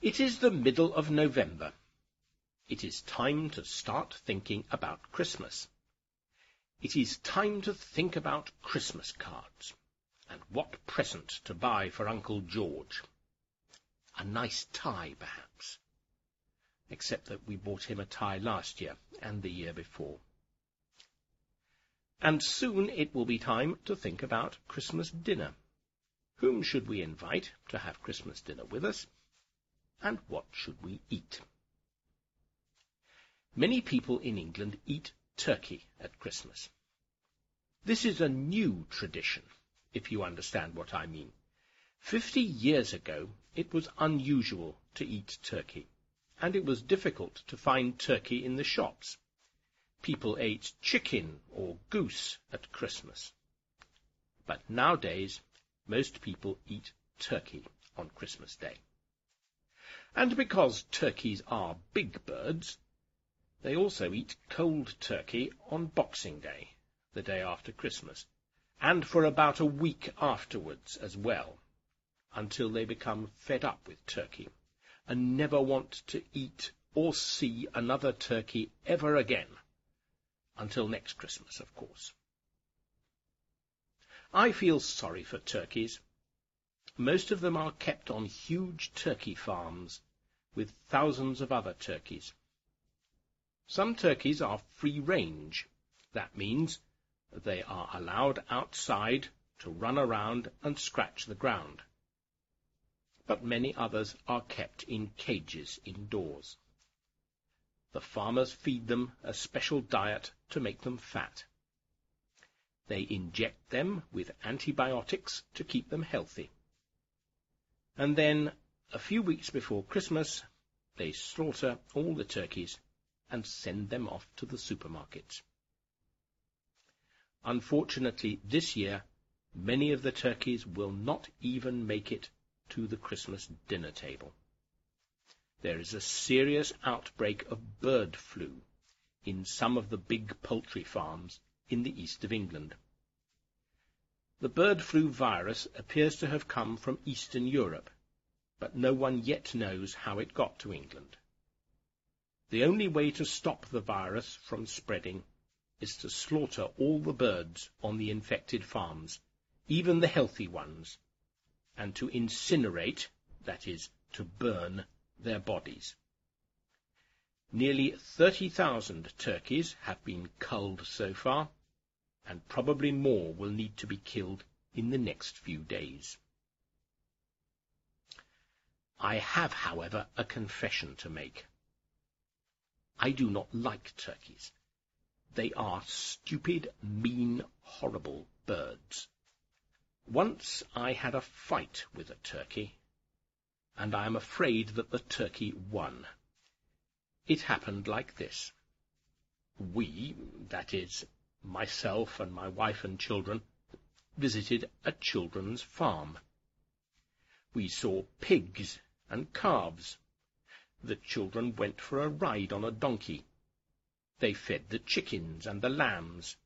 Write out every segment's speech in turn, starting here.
It is the middle of November. It is time to start thinking about Christmas. It is time to think about Christmas cards and what present to buy for Uncle George. A nice tie, perhaps. Except that we bought him a tie last year and the year before. And soon it will be time to think about Christmas dinner. Whom should we invite to have Christmas dinner with us? And what should we eat? Many people in England eat turkey at Christmas. This is a new tradition, if you understand what I mean. Fifty years ago, it was unusual to eat turkey, and it was difficult to find turkey in the shops people ate chicken or goose at Christmas. But nowadays, most people eat turkey on Christmas Day. And because turkeys are big birds, they also eat cold turkey on Boxing Day, the day after Christmas, and for about a week afterwards as well, until they become fed up with turkey and never want to eat or see another turkey ever again. Until next Christmas, of course. I feel sorry for turkeys. Most of them are kept on huge turkey farms with thousands of other turkeys. Some turkeys are free range. That means they are allowed outside to run around and scratch the ground. But many others are kept in cages indoors. The farmers feed them a special diet to make them fat. They inject them with antibiotics to keep them healthy. And then, a few weeks before Christmas, they slaughter all the turkeys and send them off to the supermarkets. Unfortunately, this year, many of the turkeys will not even make it to the Christmas dinner table there is a serious outbreak of bird flu in some of the big poultry farms in the east of England. The bird flu virus appears to have come from Eastern Europe, but no one yet knows how it got to England. The only way to stop the virus from spreading is to slaughter all the birds on the infected farms, even the healthy ones, and to incinerate, that is, to burn their bodies. Nearly 30,000 turkeys have been culled so far, and probably more will need to be killed in the next few days. I have, however, a confession to make. I do not like turkeys. They are stupid, mean, horrible birds. Once I had a fight with a turkey, and I am afraid that the turkey won. It happened like this. We, that is, myself and my wife and children, visited a children's farm. We saw pigs and calves. The children went for a ride on a donkey. They fed the chickens and the lambs,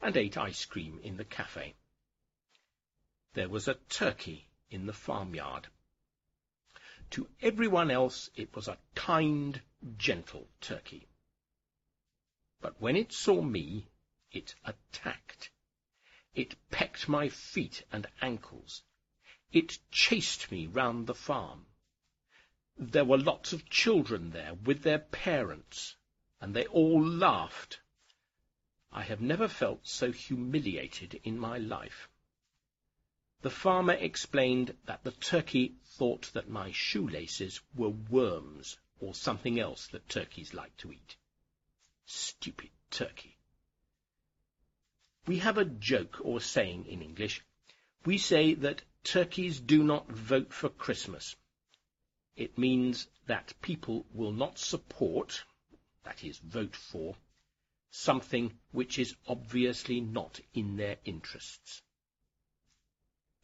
and ate ice cream in the cafe. There was a turkey in the farmyard. To everyone else it was a kind, gentle turkey. But when it saw me, it attacked. It pecked my feet and ankles. It chased me round the farm. There were lots of children there with their parents, and they all laughed. I have never felt so humiliated in my life. The farmer explained that the turkey thought that my shoelaces were worms or something else that turkeys like to eat. Stupid turkey. We have a joke or saying in English. We say that turkeys do not vote for Christmas. It means that people will not support, that is, vote for, something which is obviously not in their interests.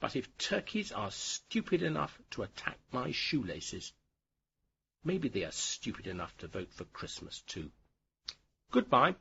But if turkeys are stupid enough to attack my shoelaces, maybe they are stupid enough to vote for Christmas too. Goodbye.